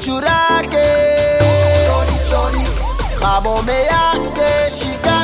churake Chori chori Mabome yake shika.